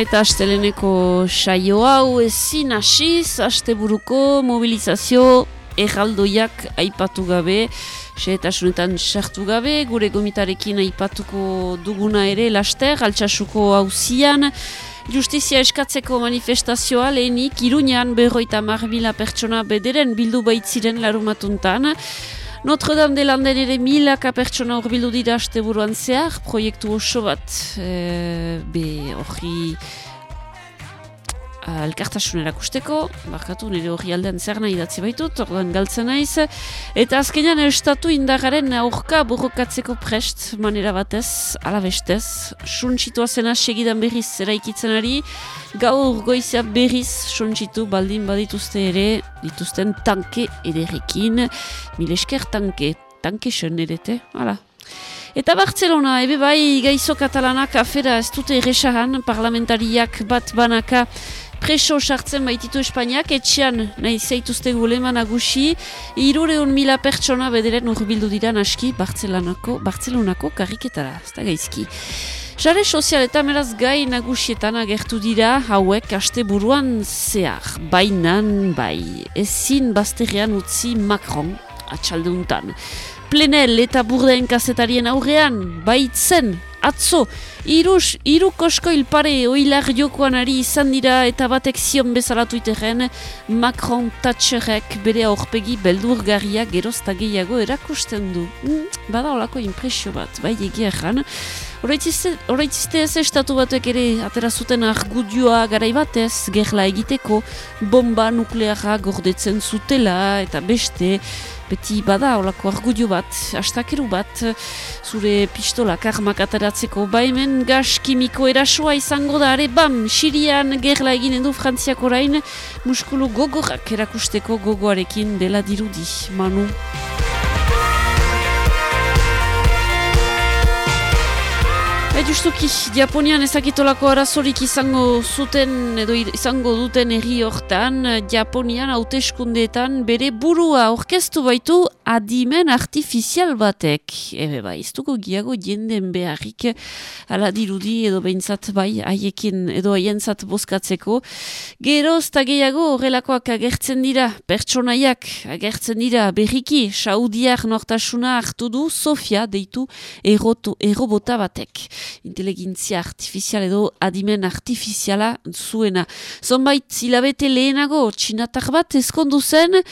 Eta asteleneko saio hau ezin hasiz asteburuko mobilizazio erraldoiak aipatu gabe, xehetasunetan sartu gabe, gure gomitarekin aipatuko duguna ere laster, altxasuko hauzian, Justizia eskatzeko manifestazioa lehenik Iruñan berroita marbila pertsona bederen bildu baitziren larumatuntan, Notre-Dame de landen ere milaka pertsona horbildu dira asteburuan zehar, proiektu oso bat, e, be, hori uh, elkartasun erakusteko, barkatu nire hori aldean zer nahi idatzi baitut, orduan galtzen naiz, eta azkenean estatu indagaren aurka borrokatzeko prest manera batez, alabestez, suntsitua zena segidan berriz eraikitzen ari, gaur goizea berriz suntsitu baldin badituzte ere, dituzten tanke ederekin, milesker tanke, tanke sen edete, hala. Eta Bartzelona, ebe bai gaizo katalanak afera ez dute erresahan, parlamentariak bat banaka preso sartzen baititu Espainiak, etxean nahi zaituzte guleman agusi, irureun mila pertsona bederen urbildu dira aski Bartzelanako, Bartzelunako karriketara, ez da gaizki. Jare sozial eta meraz gai nagusietan agertu dira hauek aste buruan zehar, bainan bai, ezin bazterrean utzi Macron atxalde untan. Plenel eta burdeen kazetarien aurrean, baitzen atzo, iruz, irukosko ilpare oilar jokoan ari izan dira eta batek zion bezalatu iteren Macron Thatcherek bere aurpegi beldurgarria gerozta gehiago erakusten du. Mm, bada olako impresio bat, bai egia erran. Horaitzizte ez estatu batuek ere aterazuten argudioa garaibatez, gerla egiteko, bomba nuklearra gordetzen zutela eta beste, beti bada olako argudio bat, astakeru bat, zure pistolak armak ateratzeko baimen gas kimiko erasoa izango da, are bam, Sirian gerla eginen du Frantziak orain, muskulu gogorak erakusteko gogoarekin dela dirudi, Manu. Bai, justuki, Japonian ezakitolako arazorik izango zuten edo izango duten herri hortan, Japonian hauteskundeetan bere burua aurkeztu baitu adimen artifizial batek. Ebe bai, ez dugu giago jenden beharrik ala dirudi edo behintzat bai haiekin edo haientzat bozkatzeko. Gero ez gehiago horrelakoak agertzen dira, pertsonaiak agertzen dira, berriki, saudiak nortasuna hartu du Sofia deitu errobota batek inteligentzia artifizial edo adimen artifiziala zuena. Zonbait hilabete lehenago txinatar bat ezkondu zen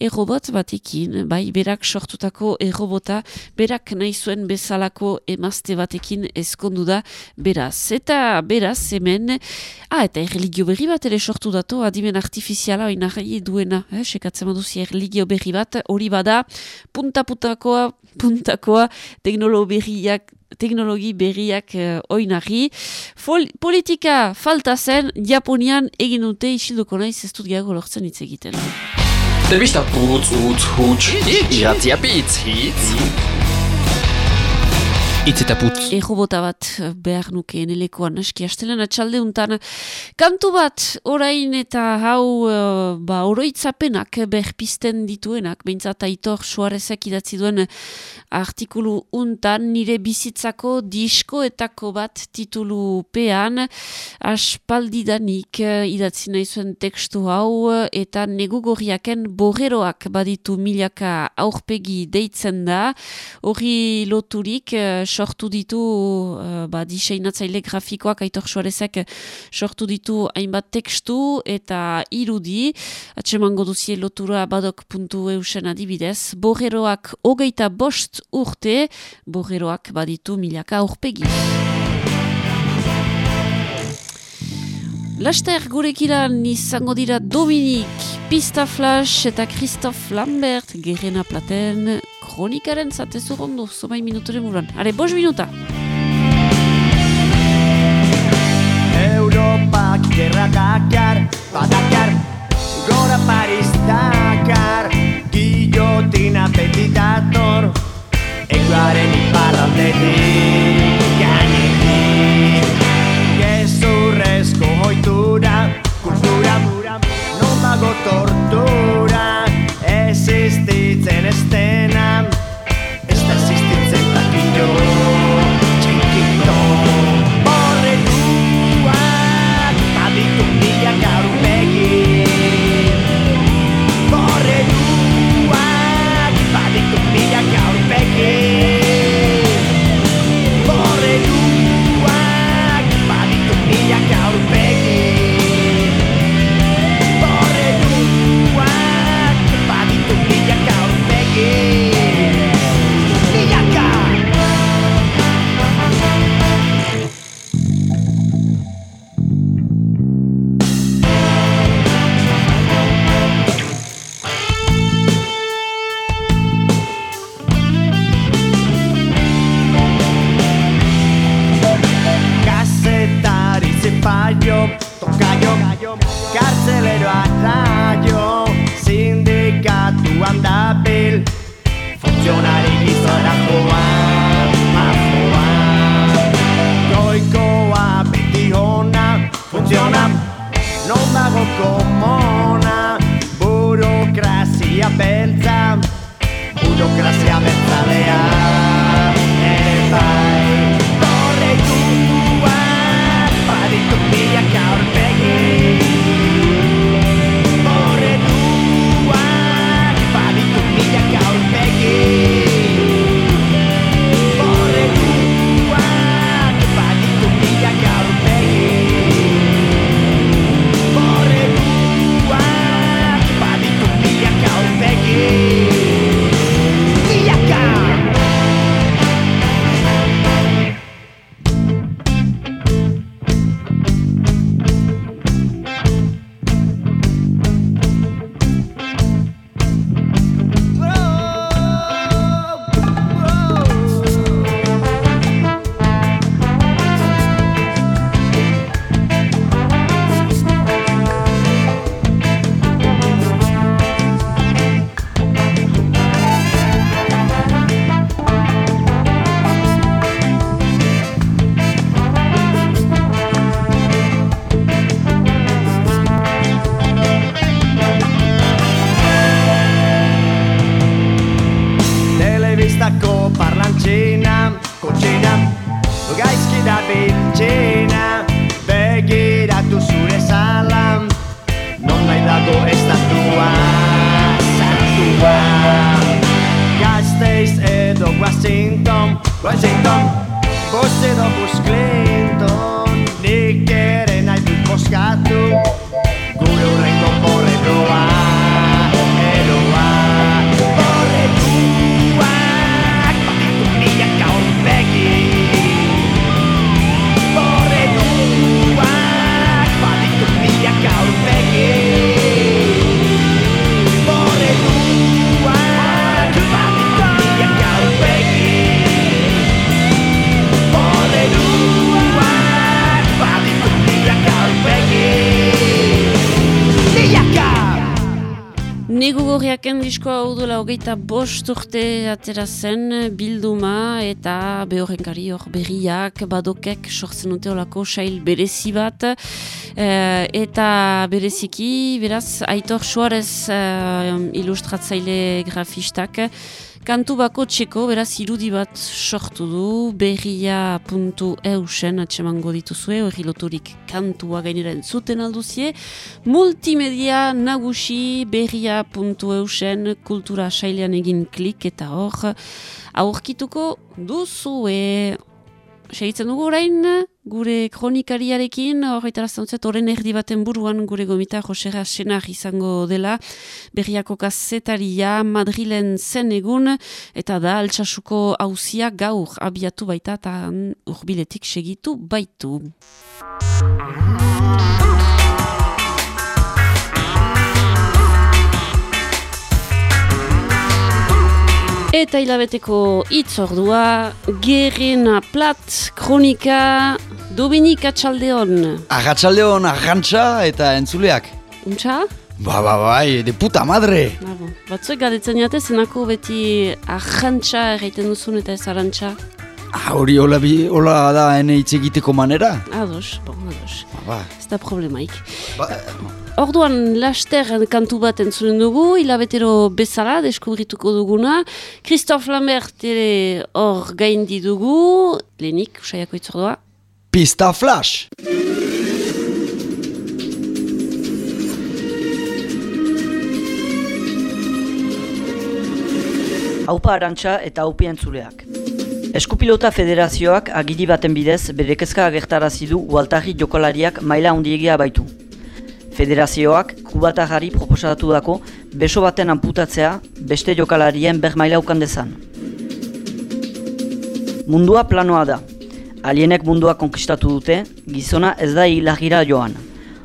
errobot batekin, bai berak sortutako errobota, berak nahi zuen bezalako emazte batekin ezkondu da beraz. Eta beraz hemen, ah, eta erreligio berri bat ere sortu dato adimen artifiziala oinarri duena, eh? sekatzen baduzi erreligio berri bat, hori bada punta puntakoa, puntakoa teknologiak teknologi berriak eh, uh, oinarri. Fol politika falta zen, Japonian egin dute isilduko naiz ez dut gehiago lortzen hitz egiten. Zerbista putz, utz, huts, hitz, jatzia pitz, hitz. Itz eta putz. Errobota bat behar nuke enelekoan aski astelen atxalde untan. Kantu bat orain eta hau uh, ba, oroitzapenak berpisten dituenak, behintzat aitor suarezek idatzi duen artikulu untan nire bizitzako diskoetako bat titulupean aspaldidanik eh, idatzi nahi zuen tekstu hau eh, eta negugorriaken borreroak baditu milaka aurpegi deitzen da. Hori loturik eh, sortu ditu uh, ba, diseinatzaile grafikoak aitor suarezek sortu ditu hainbat tekstu eta irudi. Atsemango duzie lotura badok.eusen adibidez. Borreroak hogeita bost urte, borreroak baditu milaka aurpegi. Laster gurekilan izango dira Dominik, Pista Flash eta Christoph Lambert, Gerena Platen, Kronikaren zatezurondo, zomai minutore muran. Are, bos minuta! Europak gerrakakar, badakar, gora Paris dakar, guillotina petitator. Riding the bottom lady gorriaken diskoa hau duela hogeita bost urte atera zen bilduma eta behorrenkari hor berriak badokek sortzen dute olako sail berezi bat. Eh, eta bereziki beraz Aitor Suarez eh, ilustratzaile grafistak Kantu bako txeko, beraz irudi bat sortu du, berria.eusen atsemango dituzue, hori loturik kantua gainera entzuten alduzie. Multimedia nagusi berria.eusen kultura sailean egin klik eta hor aurkituko duzue. Segitzen dugu orain, gure kronikariarekin, horretarazten horren erdi baten buruan gure gomita Josera Senar izango dela, berriako kazetaria Madrilen zen egun, eta da altsasuko hauzia gaur abiatu baita eta urbiletik segitu baitu. Eta hilabeteko hitz ordua, Gerena Plat, Kronika, Dominik Atxaldeon. Agatxaldeon agantza eta entzuleak. Untxa? Ba, ba, bai, de puta madre. Bon. Batzuek galdetzen jate, zenako beti ahantxa egiten duzun eta ez arantxa. Ah, hori hola, bi, hola da ene hitz egiteko manera. Ados, bon, ados. Ba, ba. Ez da problemaik. ba Orduan laster kantu bat entzunen dugu, hilabetero bezala deskubrituko duguna. Christophe Lambert ere hor gaindi dugu, lehenik, usaiako itzordua. pista flash. Haupa arantxa eta haupi entzuleak. Eskupilota Federazioak agiri baten bidez bere kezka agertarazi du ualtarri jokolariak maila handiegia baitu. Federazioak kubatarari proposatu dako beso baten amputatzea beste jokalarien ber maila ukan dezan. Mundua planoa da. Alienek mundua konkistatu dute, gizona ez da hilagira joan.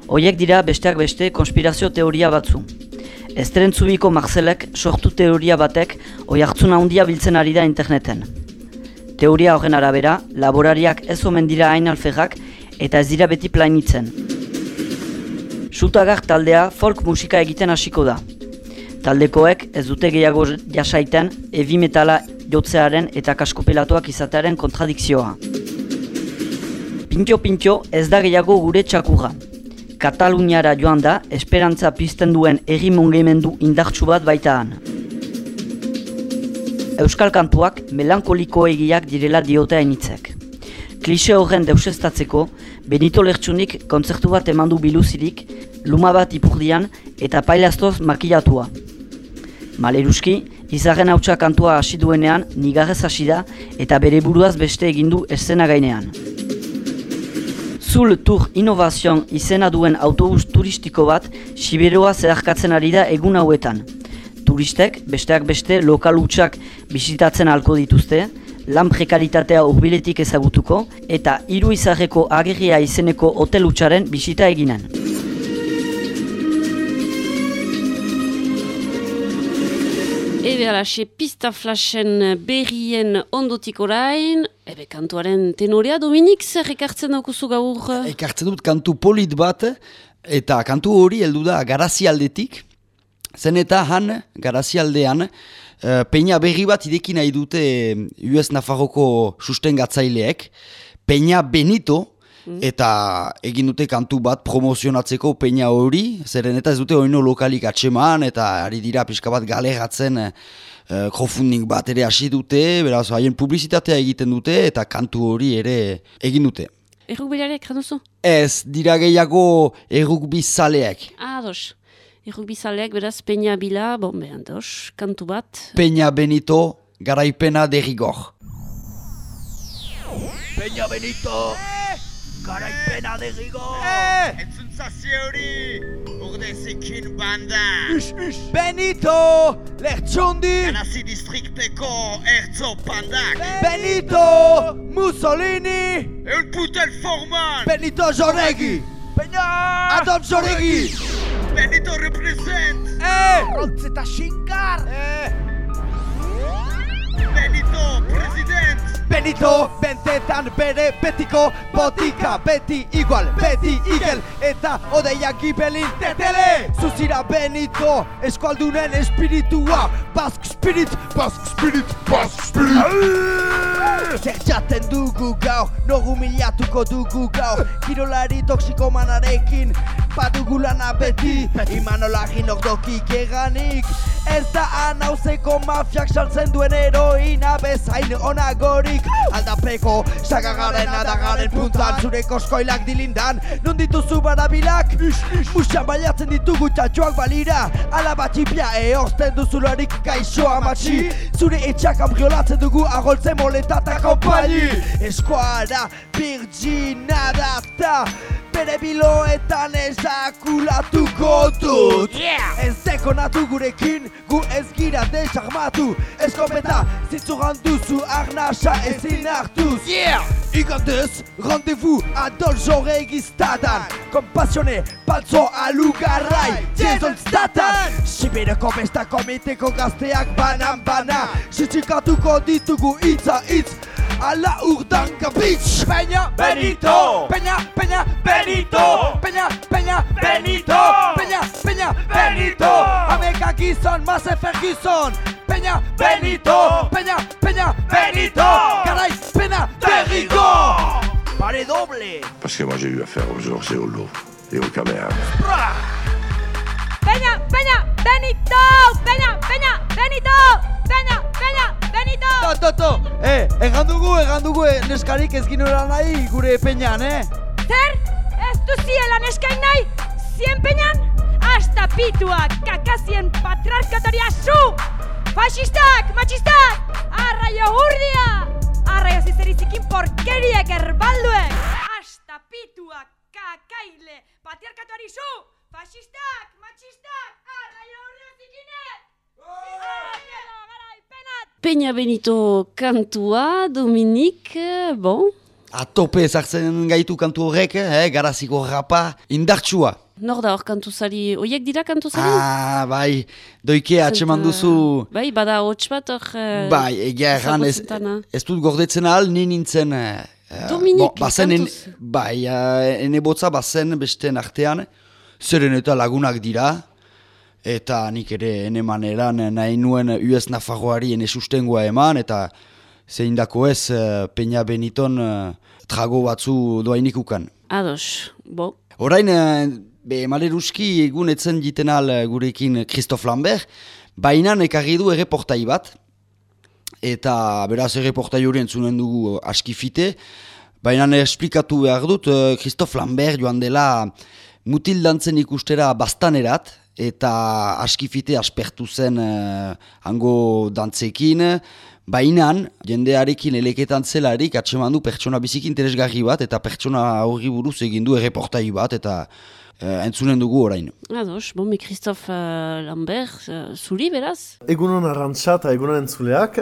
Hoiek dira besteak beste konspirazio teoria batzu. Estrentzubiko Marcelek sortu teoria batek oi hartzuna handia biltzen ari da interneten. Teoria horren arabera, laborariak ez omen dira hain alferrak eta ez dira beti plainitzen. Sutagar taldea folk musika egiten hasiko da. Taldekoek ez dute gehiago jasaiten heavy metala jotzearen eta kaskopelatuak izatearen kontradikzioa. Pintxo-pintxo ez da gehiago gure txakurra. Kataluniara joan da, esperantza pizten duen erri mugimendu indartsu bat baita han. Euskal kantuak melankoliko egiak direla diote hainitzek. Klixe horren deusestatzeko, Benito Lertxunik kontzertu bat emandu biluzirik, luma bat ipurdian eta pailaztoz makilatua. Maleruski, izarren hautsa kantua hasi duenean, nigarrez hasi da eta bere buruaz beste egindu eszena gainean. Zul Tour Innovation izena duen autobus turistiko bat Siberoa zeharkatzen ari da egun hauetan. Turistek, besteak beste, lokal hutsak bisitatzen halko dituzte, lan prekaritatea urbiletik ezagutuko eta hiru izarreko agerria izeneko hotel hutsaren bisita eginen. Ebe alaxe pista flashen berrien ondotik orain, ebe kantuaren tenorea, Dominik, zer ekartzen daukuzu gaur? Ekartzen dut kantu polit bat, eta kantu hori heldu da garazialdetik. Zen eta han, garazialdean, eh, peina berri bat ideki nahi dute US Nafarroko sustengatzaileek, Peña Benito, eta egin dute kantu bat promozionatzeko peina hori, zeren eta ez dute oino lokalik atseman, eta ari dira pixka bat galegatzen uh, crowdfunding bat ere hasi dute, beraz haien publizitatea egiten dute, eta kantu hori ere egin dute. Errukbilariak duzu? Ez, dira gehiago errukbi zaleak. Ah, dos. Errukbizaleak beraz peina bila, bon, behan dos, kantu bat. Peña Benito, garaipena derrigor. Peña Benito! Garaipena de Rigo! Entzuntzazio hori, urdezekin banda. Benito! Lertxundi! Ganazi distrikteko ertzo pandak. Benito! Mussolini! Eul putel forman! Benito Joregi! Peña! Adolf Joregi! Benito represent! Eh! Roltz eta xinkar! Eh! Benito president! Benito, bentetan bere betiko botika Beti igual, beti igel eta odeia gibelin tetele Zuzira Benito, eskualdunen espiritua Bask spirit, bask spirit, bask spirit Zer jaten dugu gaur, nogu milatuko dugu gaur. Kirolari toksikomanarekin, badugu lana beti. Imanolagin ordoki eganik Ez da anauzeko mafiak saltzen duen heroina bezain onagorik. Aldapeko sagagaren adagaren puntan Zure koskoilak dilindan. Non dituzu barabilak? Musa baiatzen ditugu txatxoak balira. Alaba txipia eozten duzularik gaixoa matxi. Zure etxak ambriolatzen dugu agoltzen eta kompaini Eskuara virgina data Bere biloetan ezakulatuko dut. Ez dekonatu gurekin, gu ez gira desarmatu. Eskopeta zitzuran duzu arnasa ezin hartuz. Yeah! Igandez, rendezvous Adol Joregi stadan Kompasione, palzo alugarrai Jason Statham. Sibireko besta komiteko gazteak banan bana Sitxikatuko ditugu itza itz Ala urdanka bitch Peña Benito. Peña, Peña Benito. Peña, Peña Benito. Peña, Peña Benito. Ameka gizon, Masefer gizon Peña Benito. Peña, Peña Benito. Garay, Peña Derrigo Pare doble Parce que moi j'ai eu affaire aux ours et aux loups et aux caméras. Peña, Peña, Benito! Peña, Peña, Benito! Peña, Peña, Benito! To, to, to Eh, egan dugu, egan dugu eh, neskarik ez ginora nahi gure peñan, eh Zer? Ez duziela neskain nahi? Zien peñan? Hasta pituak, kakazien patriarkatoria zu! Fasistak, matxistak! Arraio hurdia! Arraio zizerizikin porkeriek erbalduek! Hasta pituak, kakaile, patriarkatuari zu! Fasistak, matxistak! Arraio hurdia zikinek! Garaipenat! Peña Benito kantua, Dominik, eh, bon, A tope ezartzen gaitu kantu horrek, eh, garaziko rapa, indartsua. nor da hor kantuzari, oiek dira kantuzari? Ah, bai, doike atseman duzu, Bai, bada hots bat hor... eh, bai, egia erran ez, ez dut gordetzen ahal, ni nintzen... eh, Dominik, bazen en, kantuz. bai, uh, ene botza bazen besteen artean, zeren eta lagunak dira, eta nik ere ene maneran nahi nuen US Nafarroari ene sustengoa eman, eta zein dako ez uh, Peña Beniton uh, trago batzu doainik ukan. Ados, bo, Orain, eh, be, maleruski egun etzen jiten al eh, gurekin Christophe Lambert, baina ekarri du erreportai bat, eta beraz erreportai hori entzunen dugu eh, askifite, baina esplikatu behar dut, eh, Christophe Lambert joan dela mutil dantzen ikustera bastanerat, eta askifite aspertu zen eh, hango dantzekin, Bainan, jendearekin eleketan zelarik atseman du pertsona biziki interesgarri bat eta pertsona horri buruz egin du erreportai bat eta eh, entzunen dugu orain. ados, bon, mi Christophe uh, Lambert, uh, zuri beraz? Egunon arrantza eta egunon entzuleak.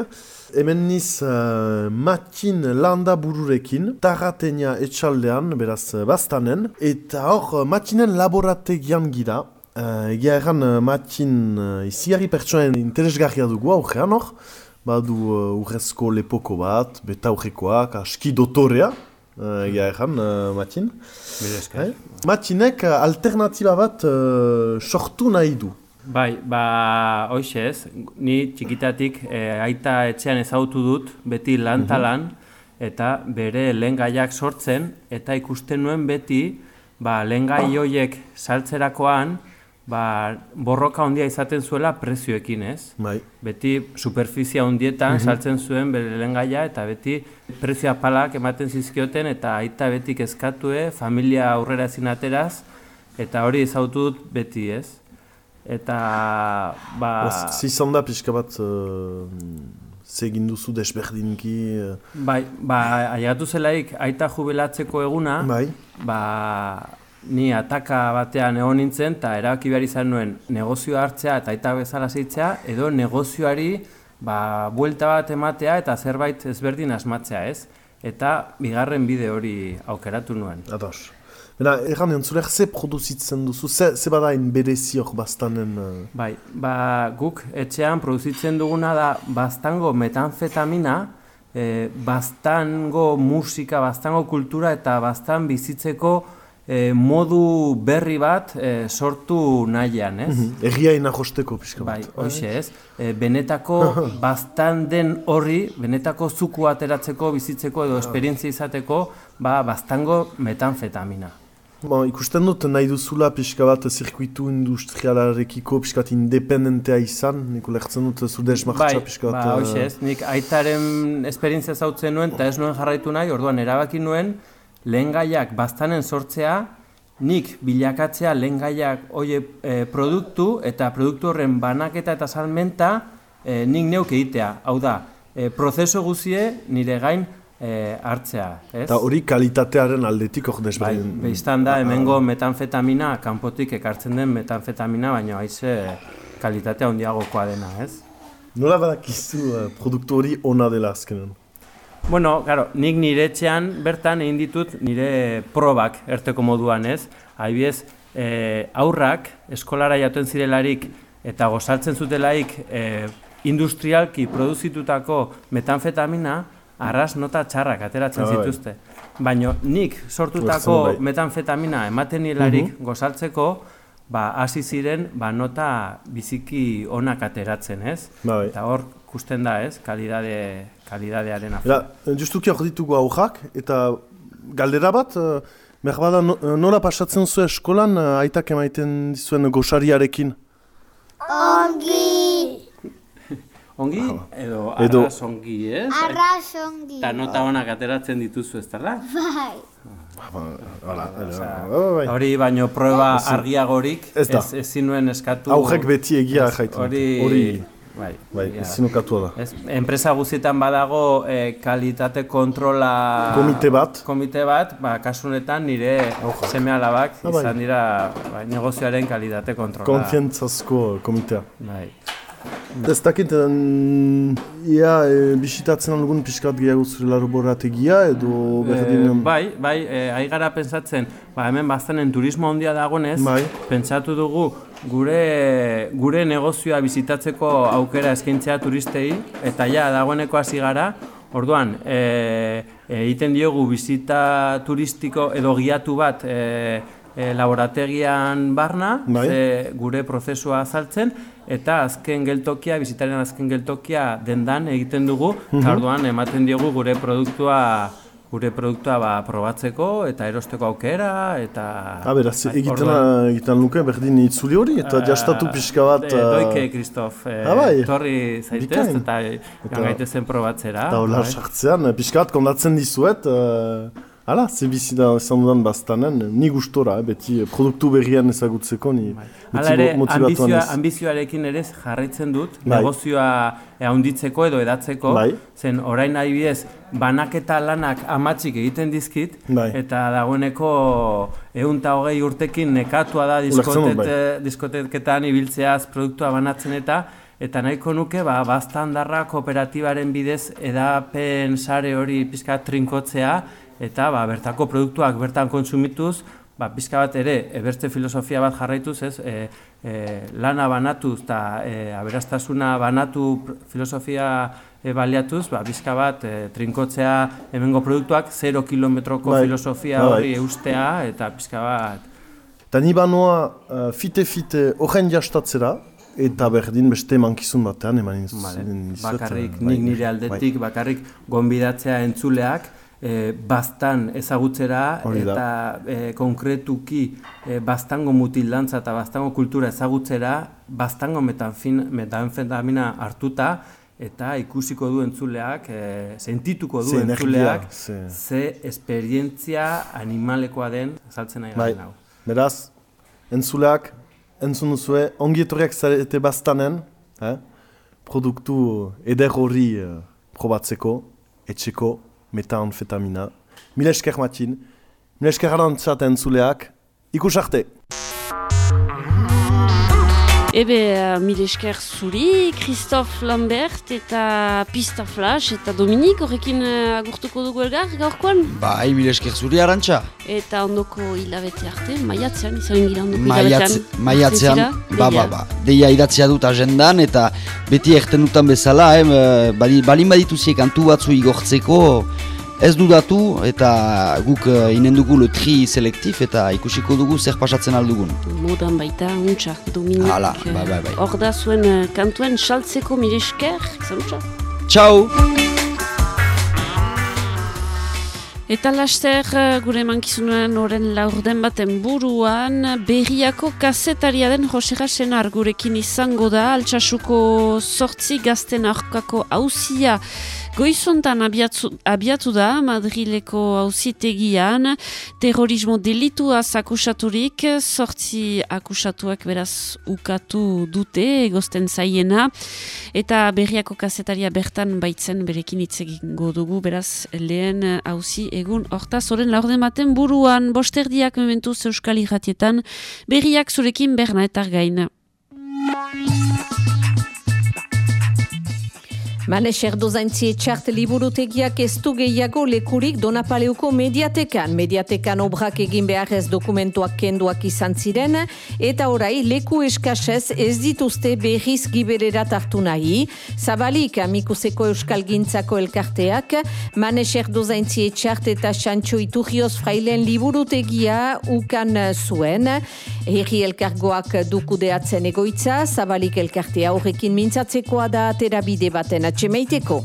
Hemen niz uh, matin landa bururekin, tarratenia etxaldean, beraz uh, bastanen, eta hor uh, matinen laborategian gira. Uh, egia erran uh, matin uh, iziari pertsonen interesgarria dugu aurrean hor, badu uh, urrezko lepoko bat, beta aurrekoak, aski dotorea, uh, egia erran uh, matin. Eh? Matinek uh, alternatiba bat uh, sortu nahi du. Bai, ba, hoxe ez, ni txikitatik e, aita etxean ezagutu dut, beti lan ta lan, eta bere lehen gaiak sortzen, eta ikusten nuen beti, ba, lehen gai hoiek saltzerakoan, ba, borroka handia izaten zuela prezioekin, ez? Bai. Beti superfizia handietan saltzen zuen bere lehen gaia, eta beti prezio apalak ematen zizkioten, eta aita beti kezkatue, familia aurrera ezin ateraz, eta hori ezagutu dut beti, ez? Eta, ba... Zizan da pixka bat uh, ze egin duzu desberdinki... eh, Bai, ba, aiatu zelaik aita jubilatzeko eguna, Bai. ba, ni ataka batean egon nintzen, eta erabaki behar izan nuen negozioa hartzea eta aita bezala zeitzea, edo negozioari ba, buelta bat ematea eta zerbait ezberdin asmatzea, ez? Eta bigarren bide hori aukeratu nuen. Ados. Bena, erran entzulek, ze produzitzen duzu, ze, ze badain berezi hor bastanen... eh, Bai, ba, guk etxean produzitzen duguna da baztango metanfetamina, e, baztango musika, baztango kultura eta baztan bizitzeko e, modu berri bat e, sortu nahian, ez? Mhm. Egiaina josteko pixka Bai, bat. hoxe ez. E, benetako baztan den horri, benetako zuku ateratzeko, bizitzeko edo esperientzia izateko, ba, baztango metanfetamina. Ba, ikusten dut nahi duzula pixka bat zirkuitu industrialarekiko pixka bat independentea izan, niko lertzen dut zu desmartza Bai, pixka bat... ba, hoxe ez, nik aitaren esperientzia zautzen nuen eta ez nuen jarraitu nahi, orduan erabaki nuen lehen gaiak baztanen sortzea, nik bilakatzea lehen gaiak oie e, produktu eta produktu horren banaketa eta salmenta e, nik neuk egitea. Hau da, e, prozeso guzie nire gain e, hartzea, ez? Eta hori kalitatearen aldetik hor Bai, desberdin. behiztan da, hemengo metanfetamina, kanpotik ekartzen den metanfetamina, baina haize kalitatea handiagokoa dena, ez? Nola badakizu uh, produktu hori ona dela azkenen? Bueno, claro, nik nire etxean bertan egin ditut nire probak erteko moduan, ez? Adibidez, e, aurrak eskolara jatuen zirelarik eta gozaltzen zutelaik e, industrialki produzitutako metanfetamina arras nota txarrak ateratzen Ah, bai. zituzte. Baina nik sortutako bai. metanfetamina ematen nilarik gozaltzeko, ba, hasi ziren ba, nota biziki onak ateratzen, ez? Bai. Eta hor ikusten da, ez? Kalidade, kalidadearen afera. Era, justuki hor ditugu aurrak, eta galdera bat, uh, bada, no, nola pasatzen zu eskolan uh, aitak emaiten dizuen goxariarekin? Ongi! Ongi edo Edo- arras ongi, ez? Arras ongi. Eta nota onak ateratzen dituzu, ez da? Bai. Hala, bai. Hori baino proba argiagorik Ez ez, nuen eskatu... Aurrek beti egia Ez, jaiten. Hori... Bai, bai, da. ezin ukatua da. Ez, enpresa guztietan badago eh, kalitate kontrola... Komite bat. Komite bat, ba, kasu honetan nire seme alabak Ah, bai. izan dira bai, negozioaren kalitate kontrola. Konfientzazko komitea. Bai. Ez dakit, ia, e, bisitatzen algun pixkat gehiago zure laborategia edo berdin... Eh, bai, bai, eh, ari gara pensatzen, ba, hemen baztanen turismo handia dagonez, Bai. pentsatu dugu gure, gure negozioa bizitatzeko aukera eskaintzea turistei, eta ja, dagoeneko hasi gara, orduan, e, egiten diogu bizita turistiko edo giatu bat e, e, laborategian barna, Bai. ze gure prozesua azaltzen, eta azken geltokia, bizitaren azken geltokia dendan egiten dugu, eta Mhm. orduan ematen diogu gure produktua gure produktua ba, probatzeko eta erosteko aukera eta Ah, beraz, Bai, egiten, egiten luke berdin itzuli hori eta jastatu pixka bat... Eh, eh, Doike, Kristof, eh, Ah, bai. torri zaitez eta joan gaitezen probatzera. Eta hola bai. sartzean, pixka bat kondatzen dizuet, uh, hala, ze bizi da izan dudan baztanen, ni gustora, eh, beti eh, produktu berrian ezagutzeko, ni Bai. Hala beti ere, mo- motivatuan ambizioa, ez. ambizioarekin ere jarraitzen dut, Bai. negozioa eh, handitzeko edo edatzeko, Bai. zen orain adibidez, banaketa lanak amatxik egiten dizkit, Bai. eta dagoeneko ehun eta hogei urtekin nekatua da dut, bai. diskotet, diskoteketan ibiltzeaz produktua banatzen eta eta nahiko nuke ba, baztandarra kooperatibaren bidez edapen sare hori pizka trinkotzea eta ba, bertako produktuak bertan kontsumituz ba, pizka bat ere, ebertze filosofia bat jarraituz, ez, e, e, lana banatuz eta e, aberastasuna banatu filosofia e, baliatuz, ba, pizka bat e, trinkotzea hemengo produktuak 0 kilometroko Bai. filosofia Bai, bai. hori eustea eta pizka bat. Eta ni banoa uh, fite-fite horren jastatzera, eta berdin beste mankizun batean eman Bakarrik, nik bai, nire aldetik, bakarrik gonbidatzea entzuleak, e, baztan ezagutzera eta e, konkretuki e, baztango mutildantza eta baztango kultura ezagutzera, baztango metanfin, metanfetamina hartuta, eta ikusiko du entzuleak, e, sentituko du Ze energia, entzuleak, ze- ze esperientzia animalekoa den, azaltzen nahi Bai, hau. beraz, entzuleak, entzun duzue, ongi etorriak zarete baztanen, eh? produktu eder hori probatzeko, etxeko, metanfetamina. Mila esker matin, mila esker arantzaten zuleak, ikus arte! Ebe, uh, mil esker zuri, Christophe Lambert eta Pista Flash eta Dominik horrekin uh, agurtuko dugu elgar gaurkoan. Bai, mil esker zuri arantxa. Eta ondoko hilabete arte, maiatzean, izan gira ondoko Maiatz, hilabetean. maiatzean, ba, ba, ba. Deia idatzia dut agendan eta beti erten dutan bezala, eh, bali, balin badituzie kantu batzu igortzeko, ez dudatu eta guk uh, inen dugu le tri selektif eta ikusiko dugu zer pasatzen aldugun. Modan baita, untxa, Dominik. Hala, eh, bai, bai, bai. Hor da zuen eh, kantuen saltzeko mil esker, izan untxa. Txau! Eta laster eh, gure mankizunen oren laurden baten buruan berriako kazetaria den Josera Senar gurekin izango da altsasuko sortzi gazten aurkako hauzia goizontan abiatu, abiatu da Madrileko hauzitegian terrorismo delituaz akusaturik sortzi akusatuak beraz ukatu dute egozten zaiena eta berriako kazetaria bertan baitzen berekin hitz egingo dugu beraz lehen hauzi egun hortaz oren laurden baten buruan bosterdiak mementuz euskal irratietan berriak zurekin bernaetar gaina. Maneser dozaintzi etxart liburutegiak ez du gehiago lekurik Donapaleuko mediatekan. Mediatekan obrak egin behar ez dokumentuak kenduak izan ziren, eta orai leku eskasez ez dituzte berriz gibererat hartu nahi. Zabalik amikuseko euskal gintzako elkarteak, Maneser dozaintzi etxart eta Xantxo Iturrioz frailen liburutegia ukan zuen. Herri elkargoak dukudeatzen egoitza, Zabalik elkartea horrekin mintzatzekoa da terabide baten atxemaiteko.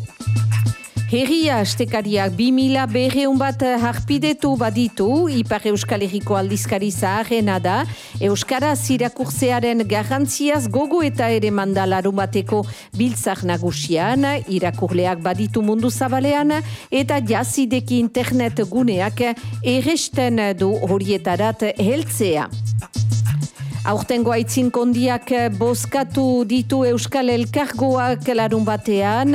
Herria astekariak 2000 berreun bat harpidetu baditu, Ipar Euskal Herriko aldizkari zaharrena da, Euskara irakurtzearen garrantziaz gogo eta ere mandalarun bateko biltzak nagusian, irakurleak baditu mundu zabalean, eta jazideki internet guneak erresten du horietarat heltzea. Aurtengo aitzin kondiak bozkatu ditu Euskal Elkargoak larun batean,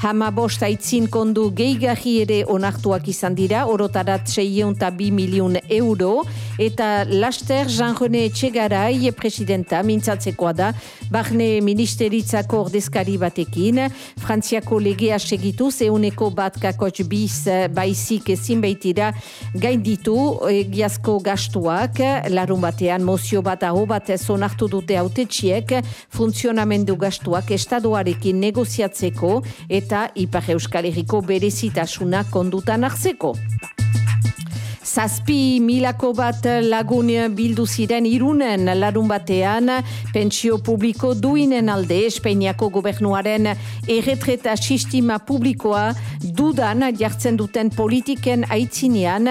hama bost aitzin kondu gehigarri ere onartuak izan dira, orotarat 602 milion euro, eta laster Jean-René Etxegarai presidenta mintzatzekoa da, barne ministeritzako ordezkari batekin, Frantziako legea segituz, euneko bat kakotx biz baizik ezin baitira gainditu egiazko gastuak, larun batean mozio bat batez onartu dute autetxiek funtzionamendu gastuak estadoarekin negoziatzeko eta Ipar Euskal Herriko berezitasuna kondutan hartzeko. Zazpi milako bat lagun bildu ziren irunen larun batean. Pentsio publiko duinen alde Espainiako gobernuaren erretreta sistema publikoa dudan jartzen duten politiken aitzinean.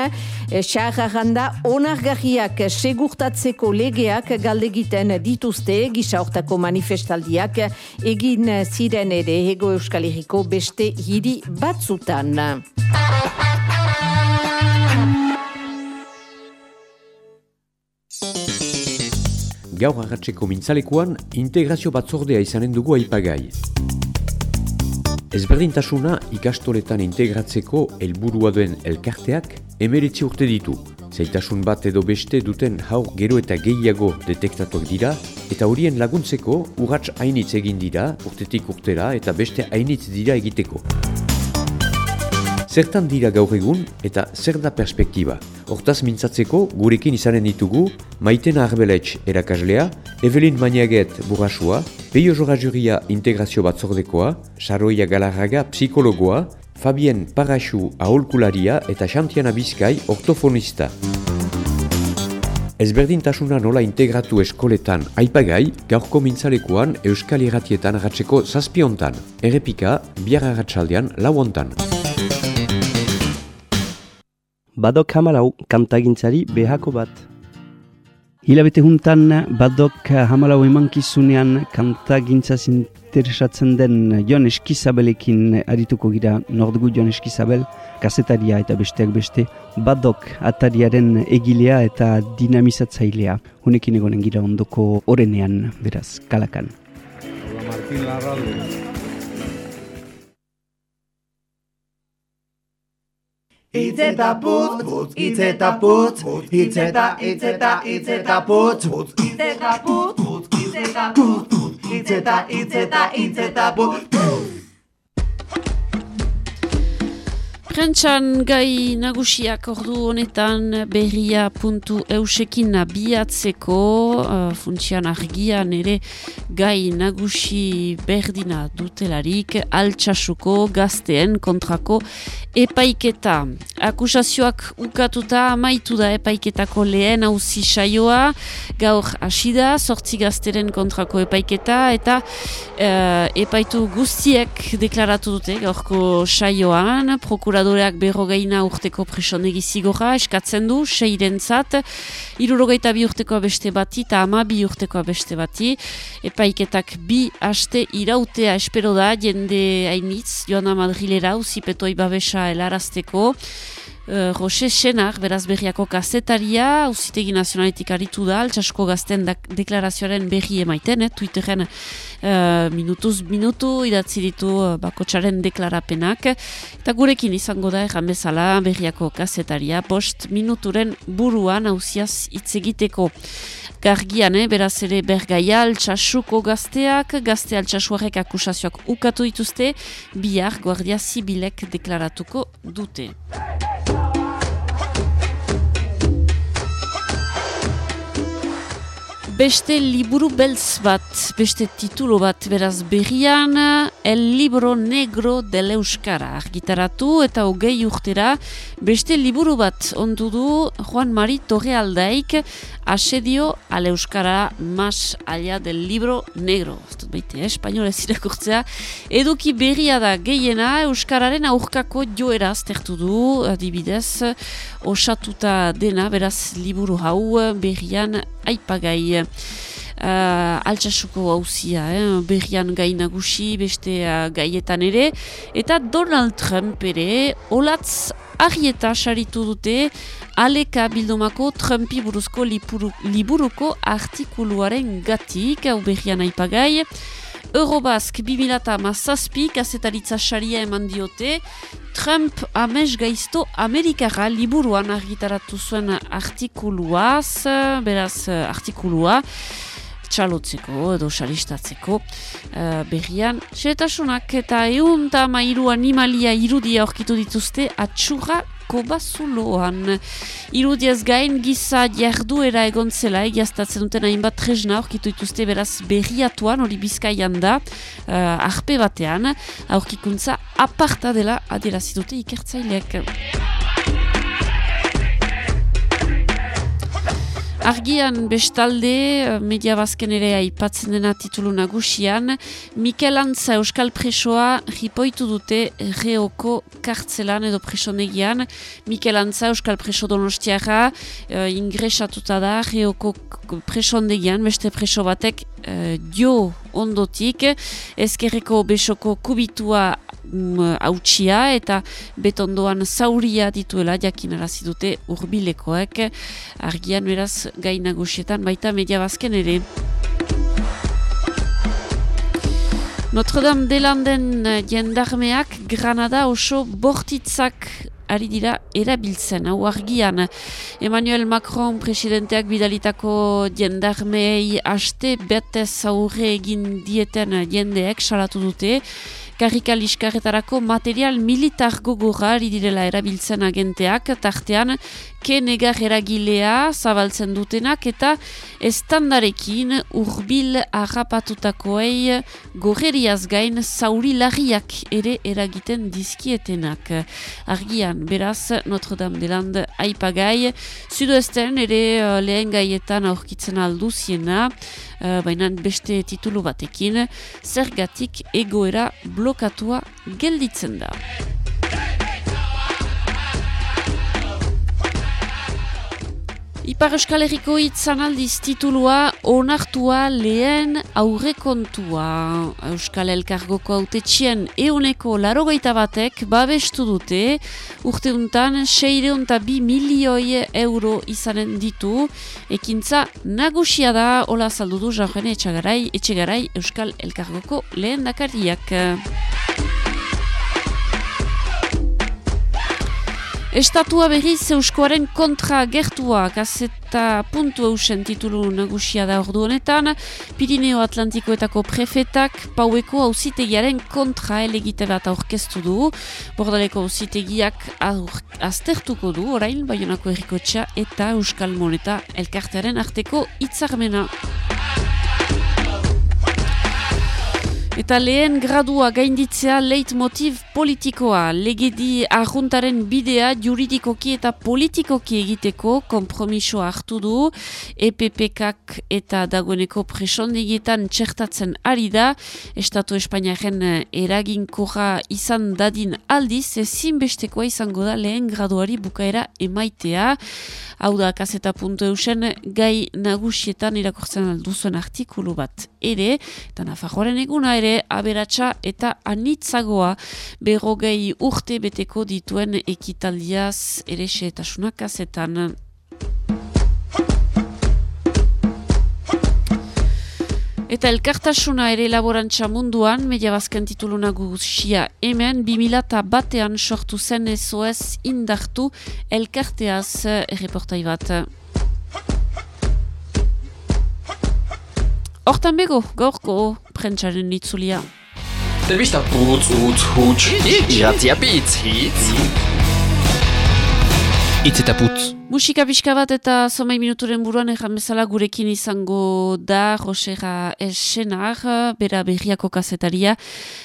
Xarraganda onargarriak segurtatzeko legeak galdegiten dituzte. Gisa manifestaldiak egin ziren ere Ego Euskal Herriko beste hiri batzutan. Gaur agatzeko mintzalekuan integrazio batzordea izanen dugu aipagai. Ezberdintasuna ikastoletan integratzeko helburua duen elkarteak emeritzi urte ditu. Zaitasun bat edo beste duten haur gero eta gehiago detektatuak dira eta horien laguntzeko urrats hainitz egin dira urtetik urtera eta beste hainitz dira egiteko. Zertan dira gaur egun eta zer da perspektiba? Hortaz mintzatzeko gurekin izanen ditugu Maitena Arbeletx erakaslea, Evelyn Maniaget burasua, Peio Jorajuria integrazio batzordekoa, Saroia Galarraga psikologoa, Fabien Paraxu aholkularia eta Xantiana Bizkai ortofonista. Ezberdintasuna nola integratu eskoletan aipagai, gaurko mintzalekuan Euskal Irratietan agatzeko zazpiontan, errepika, biara agatsaldean lauontan. Badok hamalau kantagintzari behako bat. Hilabete juntan badok hamalau emankizunean kantagintzaz interesatzen den Jon Eskizabelekin arituko gira Nordgu Jon Eskizabel, kazetaria eta besteak beste, badok atariaren egilea eta dinamizatzailea. Hunekin egonen gira ondoko orenean, beraz, kalakan. Joaquin Larralde. Itz eta putz, itz eta putz, itz eta, itz eta, itz eta putz, itz eta putz, itz eta putz, itz eta, itz eta, itz eta putz. Prentxan gai nagusiak ordu honetan berria puntu eusekin biatzeko uh, funtsian argian ere gai nagusi berdina dutelarik altxasuko gazteen kontrako epaiketa. Akusazioak ukatuta amaitu da epaiketako lehen hauzi saioa, gaur asida, sortzi gazteren kontrako epaiketa, eta uh, epaitu guztiek deklaratu dute gaurko saioan, prokuradoreak berrogeina urteko presonegi zigorra, eskatzen du, seiren zat, irurogeita bi urteko beste bati, eta ama bi urteko beste bati, epaiketak bi haste irautea espero da, jende hainitz, joan Madrilera, uzipetoi babesa helarazteko. Uh, Jose Senar, beraz berriako kazetaria, ausitegi nazionaletik aritu da, altsasko gazten deklarazioaren berri emaiten, eh, Twitteren uh, minutuz minutu idatzi ditu uh, bakotxaren deklarapenak, eta gurekin izango da erran bezala berriako kazetaria, post minuturen buruan hausiaz hitz egiteko. Gargian, eh, beraz ere bergaia altxasuko gazteak, gazte altxasuarek akusazioak ukatu dituzte, bihar guardia zibilek deklaratuko dute. Beste liburu beltz bat, beste titulo bat beraz berrian, El Libro Negro del Euskara argitaratu eta hogei urtera, beste liburu bat ondu du Juan Mari Torrealdaik, asedio al Euskara mas allá del Libro Negro. Ez baite, eh? espainola irakurtzea. Eduki berria da gehiena Euskararen aurkako joera aztertu du, adibidez, osatuta dena, beraz liburu hau berrian aipagai. Uh, altsasuko hauzia, eh? berrian gai nagusi, beste uh, gaietan ere, eta Donald Trump ere, olatz argieta saritu dute, aleka bildomako Trumpi buruzko lipuru, liburuko artikuluaren gatik, hau berrian aipagai, Eurobask 2008 kazetaritza saria eman diote, Trump ames gaizto Amerikara liburuan argitaratu zuen artikuluaz, beraz artikulua, txalotzeko edo saristatzeko uh, berrian. Xeretasunak eta egun eta mairu animalia irudia aurkitu dituzte atxurra kobazuloan. Irudiaz gain giza jarduera egon zela egiaztatzen duten hainbat tresna aurkitu dituzte beraz berriatuan hori bizkaian da uh, arpe batean aurkikuntza aparta dela adierazidute ikertzaileak. Argian bestalde, eh, media bazken ere aipatzen dena titulu nagusian, Mikel Antza Euskal Presoa jipoitu dute reoko kartzelan edo presonegian. Mikel Antza Euskal Preso donostiara uh, ingresatuta da reoko presonegian, beste preso batek uh, dio ondotik, ezkerreko besoko kubitua um, eta betondoan zauria dituela jakin dute urbilekoek argian beraz gainagusietan baita media bazken ere. Notre Dame de Landen jendarmeak Granada oso bortitzak ari dira erabiltzen, hau argian. Emmanuel Macron presidenteak bidalitako jendarmei haste betez aurre egin dieten jendeek salatu dute, karrika liskarretarako material militar gogorra direla erabiltzen agenteak, tartean ke negar eragilea zabaltzen dutenak eta estandarekin urbil harrapatutakoei gorreriaz gain zauri larriak ere eragiten dizkietenak. Argian, beraz, Notre Dame de Land aipagai, zudoesten ere uh, lehen gaietan aurkitzen alduziena, uh, baina beste titulu batekin, zergatik egoera blokatua gelditzen da. Ipar Euskal Herriko hitzan aldiz titulua onartua lehen aurrekontua. Euskal Elkargoko autetxien euneko larogeita batek babestu dute urteuntan seireunta bi milioi euro izanen ditu. Ekintza nagusia da hola saldu du jaurene etxegarai Euskal Elkargoko lehen dakariak. Estatua berriz euskoaren kontra gertua gazeta puntu eusen titulu nagusia da ordu honetan, Pirineo Atlantikoetako prefetak paueko hausitegiaren kontra elegite bat aurkeztu du, bordaleko hausitegiak aztertuko du, orain, baionako errikotxa eta euskal moneta elkartearen arteko hitzarmena. Eta lehen gradua gainditzea leitmotiv politikoa, legedi arruntaren bidea juridikoki eta politikoki egiteko kompromiso hartu du, EPPKak eta dagoeneko presondegietan txertatzen ari da, Estatu Espainiaren eraginkorra izan dadin aldiz, ezin bestekoa izango da lehen graduari bukaera emaitea, hau da kaseta puntu eusen gai nagusietan irakortzen alduzuen artikulu bat ere, eta nafajoaren eguna ere aberatsa eta anitzagoa berrogei urte beteko dituen ekitaldiaz ere xeetasunak kazetan. Eta elkartasuna ere laborantza munduan, media bazken titulu nagusia hemen, 2000 batean sortu zen SOS indartu elkarteaz erreportai bat. Hortan bego, gaurko prentsaren itzulia. Telbista putz, utz, huts, iratzia pitz, hitz. Itz eta putz. Musika pixka bat eta zomai minuturen buruan erran bezala gurekin izango da Josera Esenar, bera berriako kazetaria,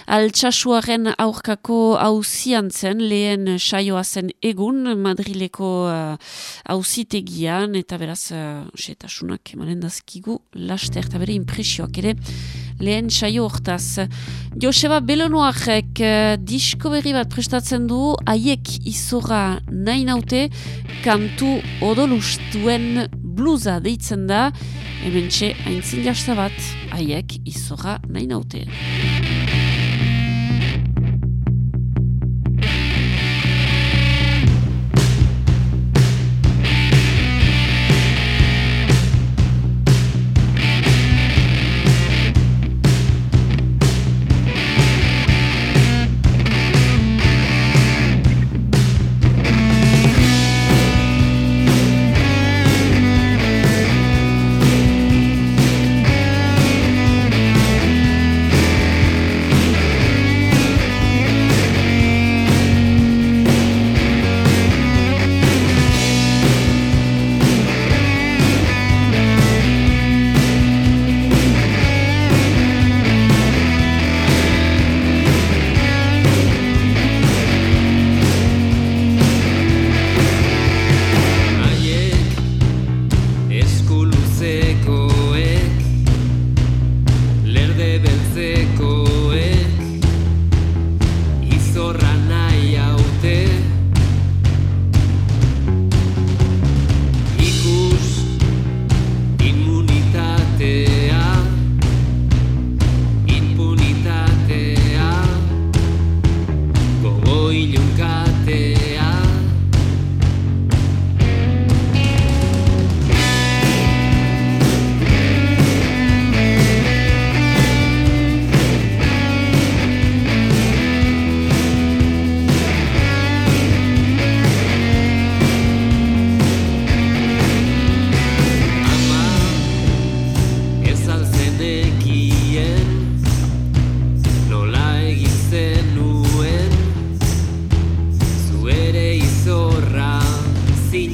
altxasuaren aurkako hauzian zen, lehen saioa zen egun, Madrileko hauzitegian, eta beraz, uh, setasunak emanen dazkigu, laster eta bere impresioak ere, lehen saio hortaz. Joseba Belonoarek uh, disko berri bat prestatzen du, haiek izora nahi naute, kantu odolustuen bluza deitzen da, hemen txe haintzin jasta bat, haiek izora nahi naute.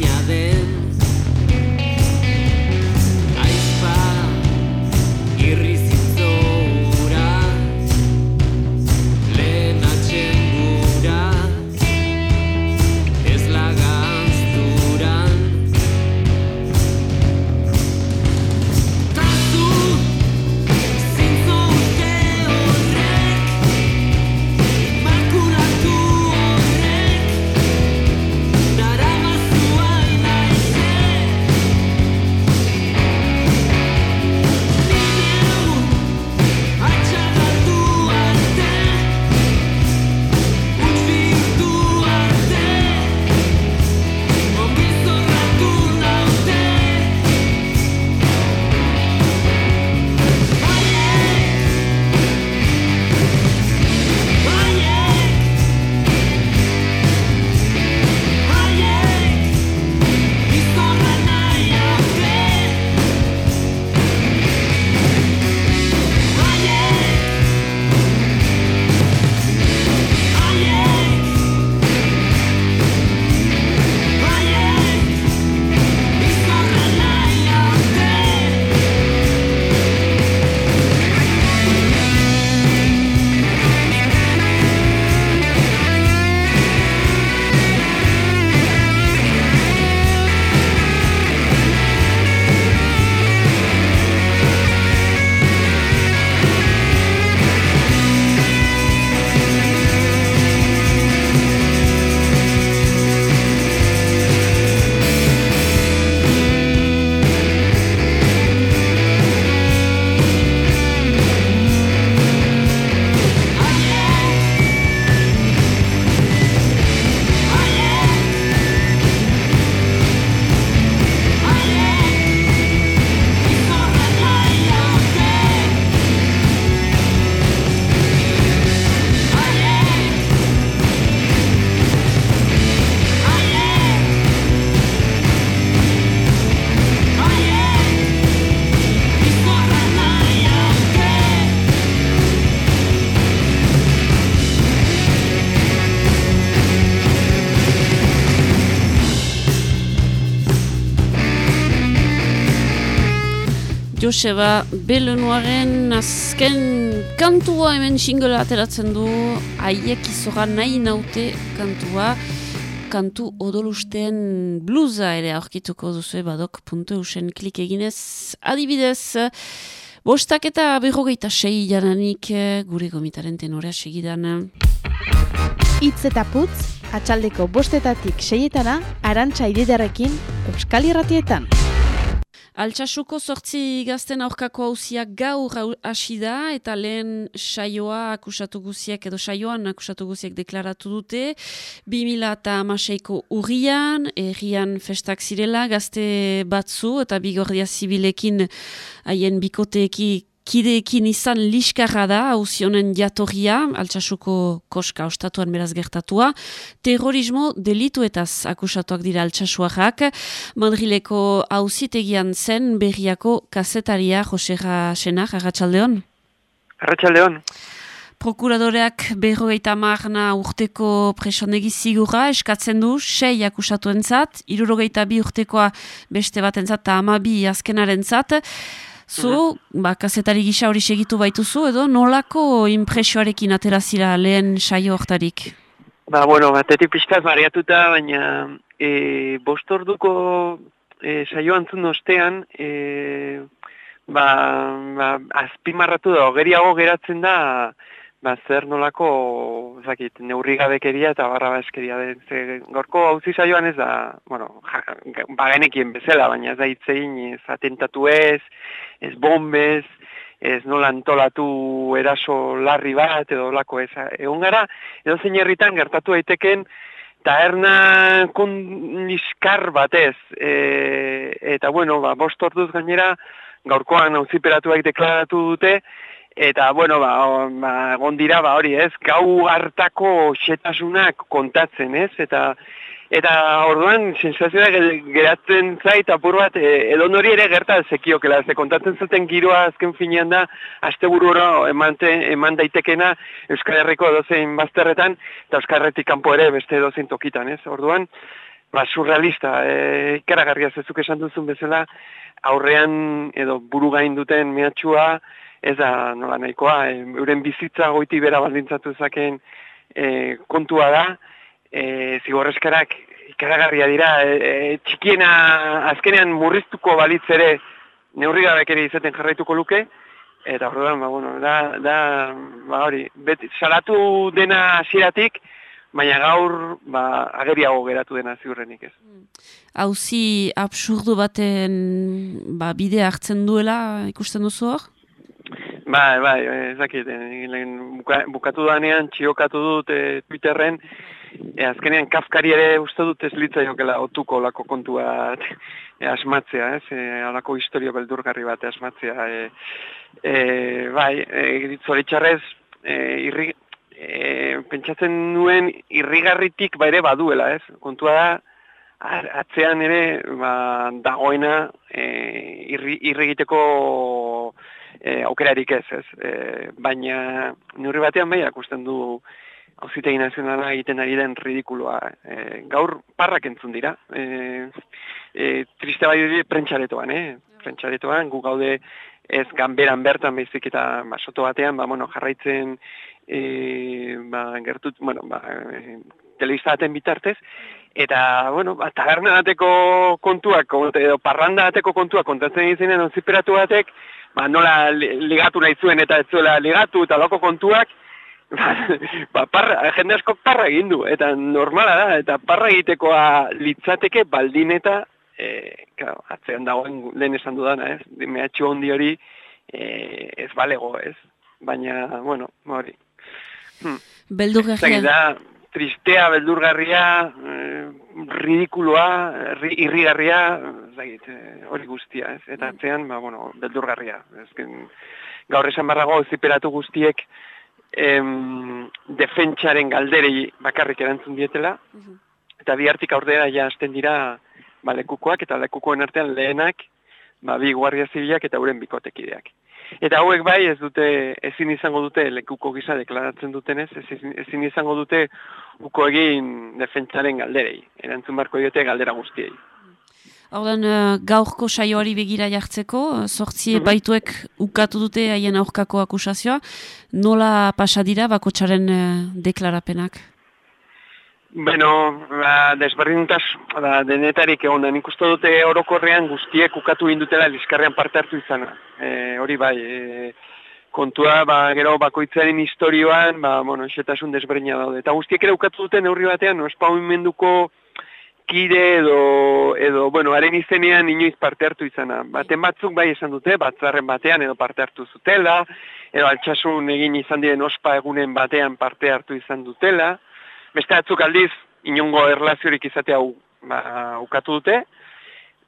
niña de Joseba Belenuaren azken kantua hemen singola ateratzen du. Haiek izora nahi naute kantua. Kantu odolusten bluza ere aurkituko duzu badok puntu usen klik eginez. Adibidez bostak eta berrogeita sei jananik eh, gure gomitaren tenorea segidan. Itz eta putz, atxaldeko bostetatik seietana, arantxa ididarekin, Euskal Irratietan. Altsasuko sortzi gazten aurkako hauziak gaur hasi da eta lehen saioa akusatu guziek edo saioan akusatu guziek deklaratu dute. 2000 eta amaseiko urrian, errian festak zirela gazte batzu eta bigordia zibilekin haien bikoteeki kideekin izan liskarra da hauzionen jatorria, altsasuko koska ostatuan beraz gertatua, terrorismo delituetaz akusatuak dira altsasuarrak, Madrileko hauzitegian zen berriako kazetaria Josera Senar, Arratxaldeon? Arratxaldeon. Prokuradoreak berrogeita marna urteko presonegi zigura eskatzen du, sei akusatuentzat, irurogeita bi urtekoa beste batentzat eta amabi azkenarentzat. Zu, ba, kazetari gisa hori segitu baituzu edo nolako impresioarekin aterazira lehen saio hortarik? Ba, bueno, batetik pixkaz mariatuta, baina e, bost orduko e, saio antzun ostean, e, ba, ba, azpimarratu da, geriago geratzen da, ba, zer nolako, zakit, neurrigabekeria eta barra eskeria den. Ze, gorko hauzi saioan ez da, bueno, ja, bagenekien bezala, baina ez da hitzein, ez atentatu ez, ez bombez, ez nola antolatu eraso larri bat edo lako ez. Egon gara, edo zein herritan gertatu daiteken taerna kondiskar batez. E, eta bueno, ba, bost orduz gainera, gaurkoan auziperatuak deklaratu dute, eta bueno, ba, ba, egon dira, ba, hori ez, gau hartako xetasunak kontatzen ez, eta Eta orduan, sensazioa ge- geratzen zait apur bat, e, edo nori ere gerta zekiokela, ze kontatzen zuten giroa azken finean da, azte bururo emante, eman daitekena Euskal Herriko edozein bazterretan, eta Euskal Herretik kanpo ere beste edozein tokitan, ez? Orduan, ba, surrealista, e, ikaragarria zezuk esan duzun bezala, aurrean edo buru gain duten mehatxua, ez da nola nahikoa, e, euren bizitza goiti bera baldintzatu zaken e, kontua da, e, zigorreskarak ikaragarria dira, e, e, txikiena azkenean murriztuko balitz ere neurri ere izaten jarraituko luke, eta orduan, ba, bueno, da, da, ba, hori, beti, salatu dena hasieratik, baina gaur, ba, ageriago geratu dena ziurrenik ez. Hauzi absurdu baten ba, bide hartzen duela ikusten duzu hor? Bai, bai, ez dakit, eh, buka, bukatu danean, txiokatu dut e, Twitterren, e, azkenean kafkari ere uste dut ez litzaiokela otuko lako kontua e, asmatzea, ez, e, alako historio beldurgarri bat asmatzea. E, e, bai, e, zoritxarrez, e, irri, e, pentsatzen nuen irrigarritik ba ere baduela, ez, kontua da, atzean ere ba, dagoena e, irri, irrigiteko e, aukerarik ez, ez. E, baina neurri batean bai akusten du auzitegi nazionala egiten ari den ridikuloa. E, gaur parrak entzun dira. E, e, triste bai hori prentxaretoan, eh? Prentxaretoan, gu gaude ez ganberan bertan baizik eta ba, soto batean, ba, bueno, jarraitzen e, ba, gertut, bueno, ba, e, telebista baten bitartez, eta, bueno, ba, taberna bateko kontuak, edo parranda bateko kontuak kontatzen izenen onziperatu batek, ba, nola li- ligatu nahi zuen eta ez zuela ligatu eta loko kontuak, ba, ba, parra, jende asko parra egin du, eta normala da, eta parra egitekoa litzateke baldin eta, e, claro, atzean dagoen lehen esan dudana, ez, mehatxu hondi hori, e, ez balego, ez, baina, bueno, hori. Hmm. Beldurgarria. Da, tristea, beldurgarria, eh, ridikuloa, ri, irrigarria, zagit, eh, hori guztia, ez? Eta atzean, ba, bueno, beldurgarria. Ezken, gaur esan barrago ziperatu guztiek em, defentsaren galderei bakarrik erantzun dietela, eta bi hartik aurdera ja hasten dira ba, lekukoak, eta lekukoen artean lehenak, ba, bi guardia zibilak eta uren bikotekideak. Eta hauek bai ez dute ezin izango dute lekuko gisa deklaratzen dutenez, ezin, ezin izango dute uko egin defentsaren galderei. Erantzun barko diote galdera guztiei. Ordan, uh, gaurko saioari begira jartzeko, sortzi Mhm. epaituek ukatu dute haien aurkako akusazioa, nola pasa dira bakotxaren uh, deklarapenak? Beno, ba, desberdintas, ba, denetarik egon da, nik uste dute orokorrean guztiek ukatu indutela liskarrean parte hartu izana. E, hori bai, e, kontua, ba, gero bakoitzaren historioan, ba, bueno, xetasun desberdina daude. Eta guztiek ere ukatu dute neurri batean, no, espaumenduko kide edo, edo, bueno, haren izenean inoiz parte hartu izana. Baten batzuk bai esan dute, batzarren batean edo parte hartu zutela, edo altxasun egin izan diren ospa egunen batean parte hartu izan dutela, beste batzuk aldiz inongo erlaziorik izatea u, ba, ukatu dute,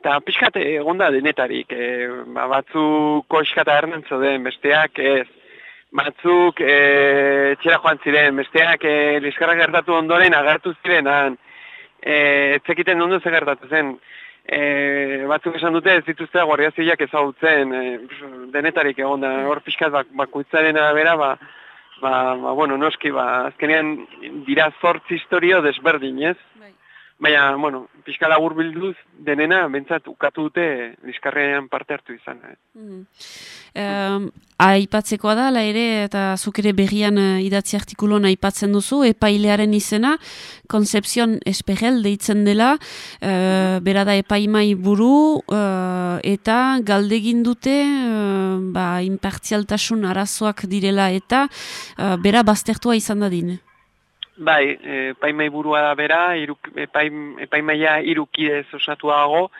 eta pixkat egonda denetarik, e, ba, batzuk koxkata ernen zoden, besteak ez, batzuk e, txera joan ziren, besteak e, liskarrak gertatu ondoren agertu zirenan, e, etzekiten ondo ze gertatu zen, e, batzuk esan dute ez dituztea guardia zibilak ezagutzen, e, denetarik egonda, hor pixkat bak, bakuitzaren arabera, ba, ba, ba, bueno, noski, ba, azkenean dira zortzi historio desberdin, ez? Baina, bueno, pixka labur bilduz, denena, bentsat, ukatu dute liskarrean parte hartu izan. Eh? Mm. Um, aipatzekoa da, la ere, eta zuk ere berrian uh, idatzi artikuloan aipatzen duzu, epailearen izena, Concepción Espegel deitzen dela, uh, bera da epaimai buru, uh, eta galdegin dute, uh, ba, impartzialtasun arazoak direla, eta uh, bera baztertua izan dadin. Bai, epaimai burua da bera, iruk, epaim, epaimaia irukidez osatuago,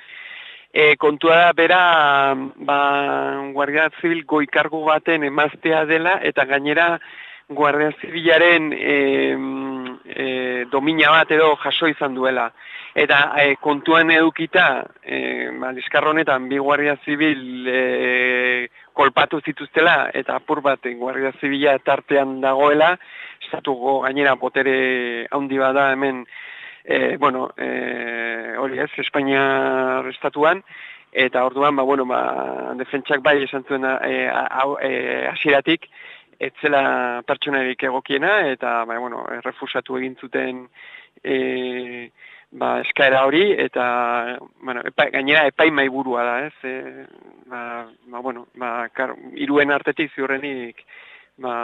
e, kontua da bera, ba, Guardia Zibil goikargo baten emaztea dela, eta gainera Guardia Zibilaren e, e, domina bat edo jaso izan duela. Eta e, kontuan edukita, e, ba, honetan bi Guardia Zibil e, kolpatu zituztela, eta apur bat Guardia Zibila tartean dagoela, estatuko gainera botere handi bada hemen e, bueno, e, hori ez, Espainia estatuan, eta orduan, ba, bueno, ba, defentsak bai esan zuen e, e, asiratik, etzela pertsonarik egokiena, eta, ba, bueno, refusatu egin zuten e, ba, eskaera hori, eta, bueno, epa, gainera epaimai burua da, ez, e, ba, ba, bueno, ba, kar, iruen artetik ziurrenik, ba,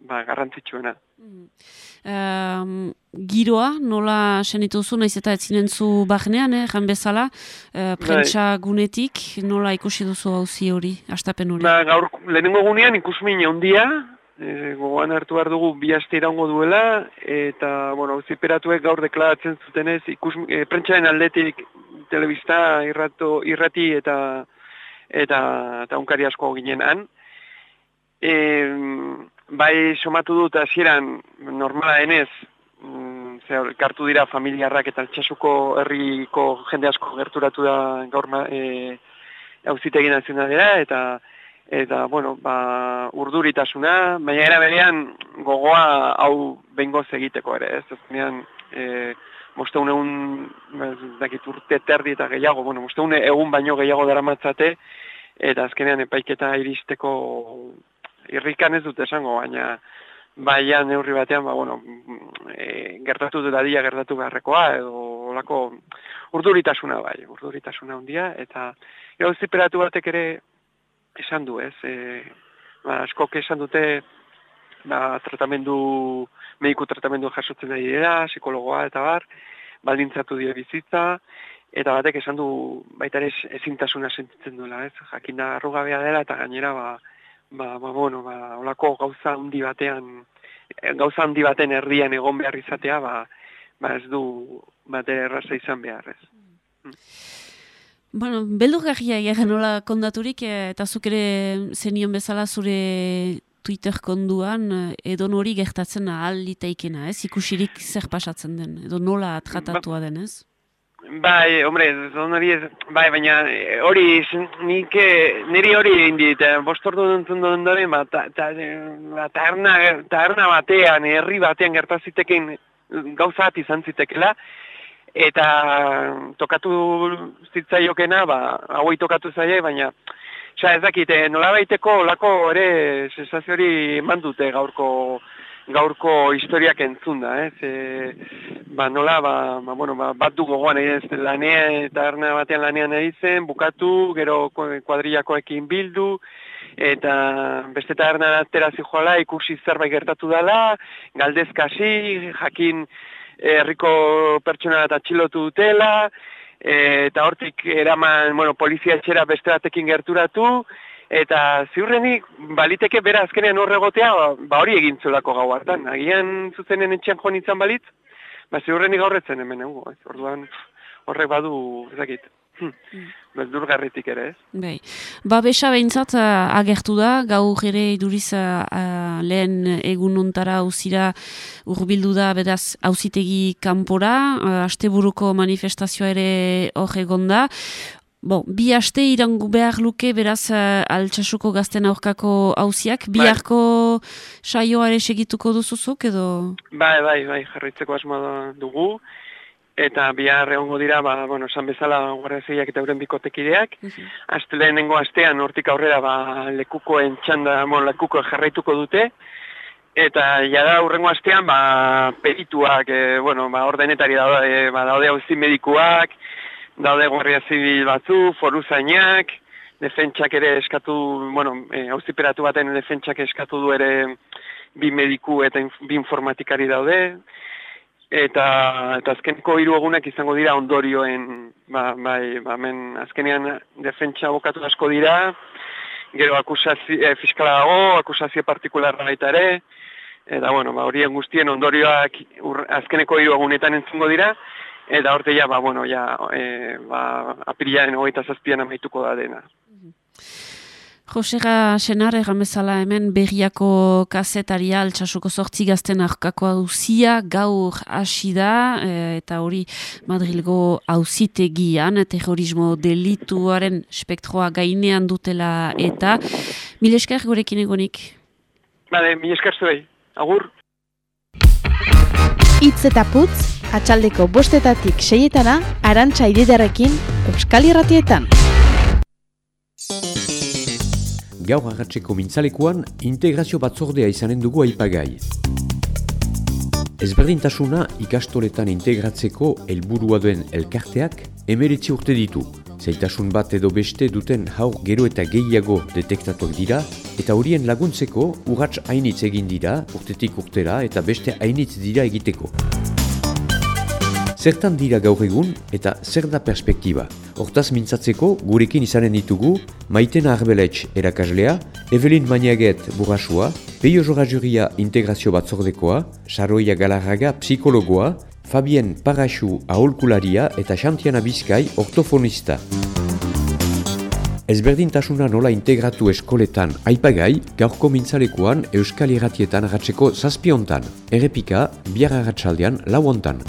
ba, garrantzitsuena. Um, giroa, nola senituzu, naiz eta ez zinentzu bagnean, eh, jan bezala, uh, prentsa gunetik, nola ikusi duzu hauzi hori, astapen hori? Ba, gaur, lehenengo gunean ikusmin handia, e, gogoan hartu behar dugu bi aste iraungo duela, eta, bueno, auziperatuek gaur deklaratzen zutenez, ikus, e, prentsaren aldetik telebista irrato, irrati eta eta, eta unkari asko ginen han. E, bai somatu dut hasieran normala denez, mm, ze kartu dira familiarrak eta altxasuko herriko jende asko gerturatu da gaur e, auzitegi nazionalera eta eta bueno, ba, urduritasuna, baina era berean gogoa hau behingoz egiteko ere, ez? Azkenean, e, moste egun, dakit urte terdi eta gehiago, bueno, moste egun baino gehiago dara matzate, eta azkenean epaiketa iristeko irrikan ez dut esango, baina baina neurri batean, ba, bueno, e, gertatu dut adia gertatu beharrekoa, edo olako urduritasuna bai, urduritasuna handia eta gau ziperatu batek ere esan du, ez, e, ba, askok esan dute, ba, tratamendu, mediku tratamendu jasotzen da dira, psikologoa eta bar, baldintzatu die bizitza, eta batek esan du baita ere ezintasuna sentitzen duela, ez? Jakinda arrugabea dela eta gainera ba ba, ba bueno, ba holako gauza handi batean gauza handi baten erdian egon behar izatea, ba, ba ez du bate erraza izan behar, ez. Bueno, beldu garria egin nola kondaturik, eta zuk ere zenion bezala zure Twitter konduan, edo hori gertatzen ahal litaikena, ez? Ikusirik zer pasatzen den, edo nola tratatua den, ez? Bai, hombre, hori ez, bai, baina hori, nik, niri hori egin dit, bostordu duntzen duen dure, ba, ta, ta, ba, taerna, taerna batean, herri batean gertaziteken gauza bat izan zitekela, eta tokatu zitzaiokena, ba, hauei tokatu zaie, baina, Osa, ez dakit, nola baiteko lako ere sensazio hori eman dute gaurko gaurko historiak entzun da, ez? E, ba, nola, ba, ba, bueno, ba, bat du gogoan ez, lanean, eta erna batean lanean ari zen, bukatu, gero ku- kuadrillakoekin bildu, eta beste taberna atera zijoala, ikusi zerbait gertatu dela, galdezkasi, jakin eh, herriko pertsona eta txilotu dutela, eh, eta hortik eraman, bueno, polizia etxera beste batekin gerturatu, eta ziurrenik baliteke bera azkenean horregotea, ba, ba hori egin zulako gau hartan. Agian zuzenen etxean joan izan balitz, ba ziurrenik gaurretzen hemen egun, ez, orduan horrek badu, ez dakit, hm, beldurgarritik ere, ez? Bai. Ba, besa behintzat uh, agertu da, gaur ere iduriz uh, lehen egun ontara hauzira urbildu da bedaz hauzitegi kanpora, uh, asteburuko manifestazioa ere hor egon da. Bon, bi aste irangu behar luke beraz uh, altxasuko gazten aurkako hauziak, biharko saioare segituko duzuzuk edo... Bai, bai, bai, jarraitzeko asmoa dugu. Eta bihar egongo dira, ba, bueno, esan bezala guardiazeiak eta euren bikotekideak. Aste lehenengo astean hortik aurrera ba, lekukoen txanda, bueno, lekuko jarraituko dute. Eta jada urrengo astean, ba, perituak, e, bueno, ba, ordenetari daude, ba, daude hauzi medikuak, daude guardia zibil batzu, foruzainak, defentsak ere eskatu, bueno, e, auziperatu baten defentsak eskatu du ere bi mediku eta inf- bi informatikari daude, eta, eta azkeneko hiru egunak izango dira ondorioen, ba, bai, ba, hemen azkenean defentsa abokatu asko dira, gero akusazio, e, fiskala dago, akusazio partikularra baita ere, eta bueno, ba, horien guztien ondorioak ur, azkeneko hiru egunetan entzungo dira, eta horte ja, ba, bueno, ja, e, ba, apirilaren hogeita zazpian amaituko da dena. Josera Senar egan bezala hemen berriako kazetaria altxasuko sortzi gazten aurkako hauzia gaur hasi da e, eta hori Madrilgo hauzitegian terrorismo delituaren spektroa gainean dutela eta milesker gurekin egonik. Bale, mi esker zuei. Agur. Itz eta putz, atxaldeko bostetatik seietana, arantxa ididarekin, Euskal Irratietan. Gaur agatzeko mintzalekuan integrazio batzordea izanen dugu aipagai. Ezberdintasuna ikastoletan integratzeko helburua duen elkarteak emeritzi urte ditu. Zaitasun bat edo beste duten haur gero eta gehiago detektatuak dira, eta horien laguntzeko urrats hainitz egin dira urtetik urtera eta beste hainitz dira egiteko. Zertan dira gaur egun eta zer da perspektiba? Hortaz mintzatzeko gurekin izanen ditugu Maiten Arbeletx erakaslea, Evelin Maniaget burasua, Peio Jorajuria integrazio batzordekoa, Saroia Galarraga psikologoa, Fabien Paraxu aholkularia eta Xantiana Bizkai ortofonista. Ezberdintasuna nola integratu eskoletan aipagai, gaurko mintzalekuan Euskal Irratietan agatzeko zazpiontan, errepika bihar agatsaldean lauontan.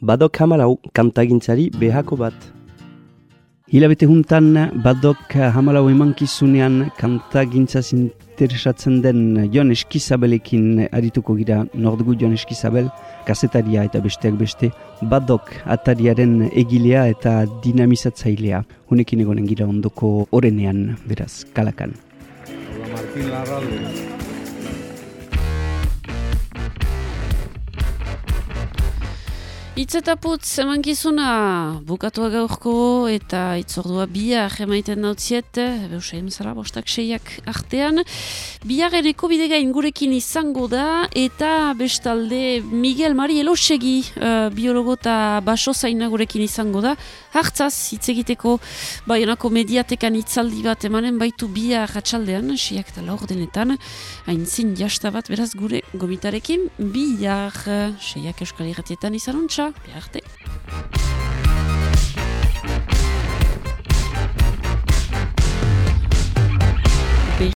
Badok hamalau kantagintzari behako bat. Hilabete juntan badok hamalau emankizunean kantagintzaz interesatzen den Jon Eskizabelekin arituko gira nordugu Jon Eskizabel, kasetaria eta besteak beste, badok atariaren egilea eta dinamizatzailea. Honekin egonen gira ondoko orenean, beraz, kalakan. Martín Larralde. Itz eta putz, emankizuna bukatua gaurko eta itzordua bihar emaiten dautziet, beusain zara bostak seiak artean. Bihar ereko bidegain gurekin izango da eta bestalde Miguel Mari Elosegi uh, biologo eta baso gurekin izango da. Hartzaz, hitz egiteko baionako mediatekan hitzaldi bat emanen baitu bihar atxaldean, seiak eta laur denetan, haintzin jasta bat beraz gure gomitarekin bihar seiak euskal irratietan izanuntza. Pierre T.